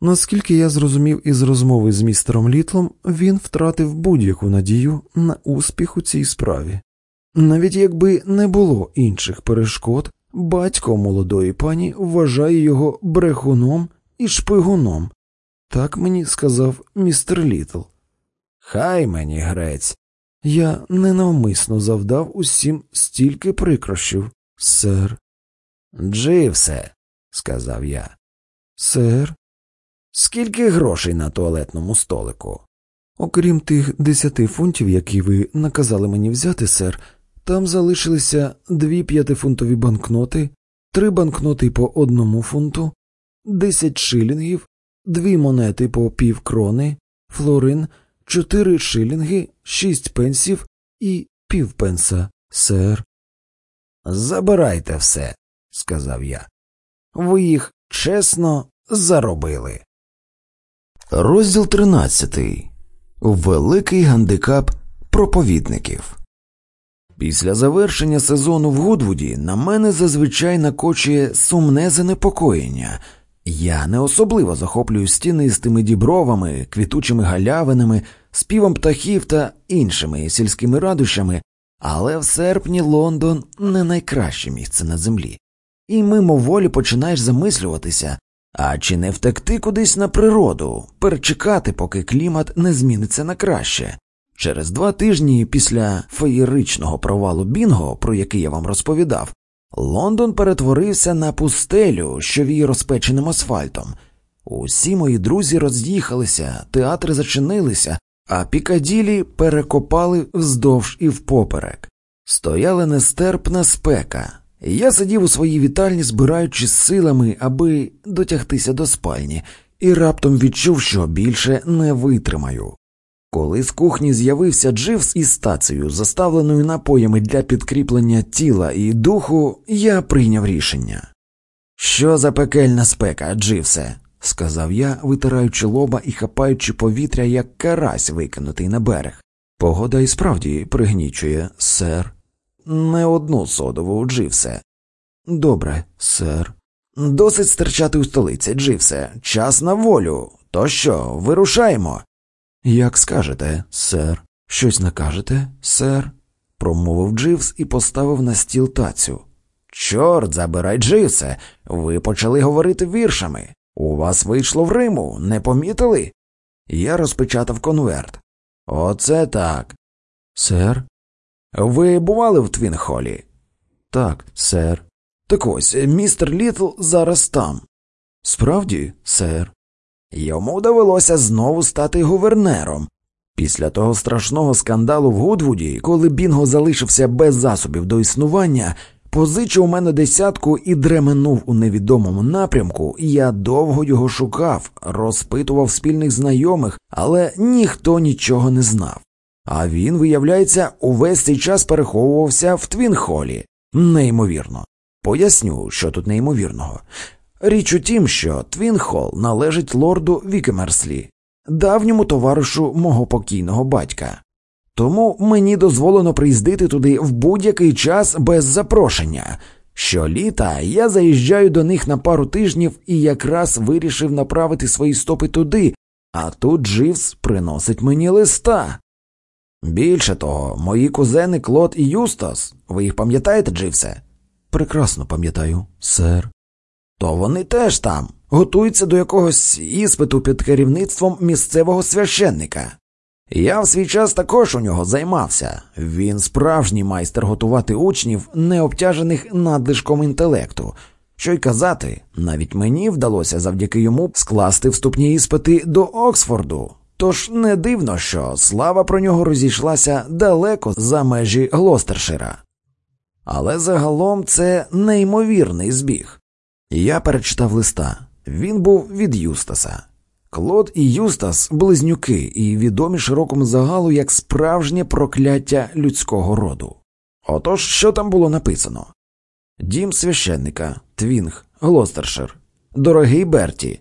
Наскільки я зрозумів із розмови з містером Літлом, він втратив будь-яку надію на успіх у цій справі. Навіть якби не було інших перешкод, батько молодої пані вважає його брехуном і шпигуном. Так мені сказав містер Літл. Хай мені грець. Я ненавмисно завдав усім стільки прикрощів, сер. Дживсе, сказав я. Сер, Скільки грошей на туалетному столику? окрім тих десяти фунтів, які ви наказали мені взяти, сер, там залишилися дві п'ятифунтові банкноти, три банкноти по одному фунту, десять шилінгів, дві монети по пів крони, флорин, чотири шилінги, шість пенсів і півпенса, сер. Забирайте все, сказав я. Ви їх чесно заробили. Розділ 13. Великий гандикап проповідників. Після завершення сезону в Гудвуді на мене зазвичай накочує сумне занепокоєння. Я не особливо захоплююсь стінистими дібровами, квітучими галявинами, співом птахів та іншими сільськими радощами, але в серпні Лондон не найкраще місце на землі, і мимоволі починаєш замислюватися, а чи не втекти кудись на природу, перечекати, поки клімат не зміниться на краще. Через два тижні після феєричного провалу Бінго, про який я вам розповідав, Лондон перетворився на пустелю, що віє розпеченим асфальтом. Усі мої друзі роз'їхалися, театри зачинилися, а пікаділі перекопали вздовж і впоперек. Стояла нестерпна спека. Я сидів у своїй вітальні, збираючись силами, аби дотягтися до спальні, і раптом відчув, що більше не витримаю. Коли з кухні з'явився Дживс із стацією, заставленою напоями для підкріплення тіла і духу, я прийняв рішення. Що за пекельна спека, Дживсе? сказав я, витираючи лоба і хапаючи повітря, як карась, викинутий на берег. Погода і справді пригнічує, сер. Не одну содову, Дживсе. Добре, сер. Досить стерчати у столиці, Дживсе. Час на волю. То що, вирушаємо? Як скажете, сер. Щось накажете, сер? промовив Дживс і поставив на стіл тацю. Чорт, забирай, Дживсе. Ви почали говорити віршами. У вас вийшло в Риму, не помітили? Я розпечатав конверт. Оце так. Сер. Ви бували в Твінхолі? Так, сер. Так ось, містер Літл зараз там. Справді, сер. Йому довелося знову стати гувернером. Після того страшного скандалу в Гудвуді, коли Бінго залишився без засобів до існування, позичив у мене десятку і дременув у невідомому напрямку, я довго його шукав, розпитував спільних знайомих, але ніхто нічого не знав. А він, виявляється, увесь цей час переховувався в Твінхолі. Неймовірно. Поясню, що тут неймовірного. Річ у тім, що Твінхол належить лорду Вікемерслі, давньому товаришу мого покійного батька. Тому мені дозволено приїздити туди в будь-який час без запрошення. Щоліта я заїжджаю до них на пару тижнів і якраз вирішив направити свої стопи туди, а тут Дживс приносить мені листа. Більше того, мої кузени Клод і Юстас, ви їх пам'ятаєте, Дживсе? Прекрасно пам'ятаю, сер. То вони теж там, готуються до якогось іспиту під керівництвом місцевого священника. Я в свій час також у нього займався. Він справжній майстер готувати учнів, не обтяжених надлишком інтелекту. Що й казати, навіть мені вдалося завдяки йому скласти вступні іспити до Оксфорду. Тож не дивно, що слава про нього розійшлася далеко за межі Глостершира. Але загалом це неймовірний збіг. Я перечитав листа. Він був від Юстаса. Клод і Юстас близнюки і відомі широкому загалу як справжнє прокляття людського роду. Отож, що там було написано? Дім священника, Твінг, Глостершир. Дорогий Берті,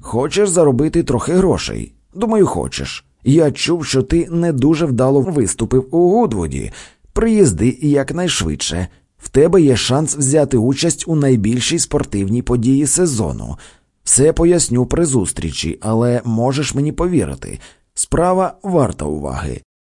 хочеш заробити трохи грошей? Думаю, хочеш. Я чув, що ти не дуже вдало виступив у Гудвуді. Приїзди якнайшвидше. В тебе є шанс взяти участь у найбільшій спортивній події сезону. Все поясню при зустрічі, але можеш мені повірити. Справа варта уваги.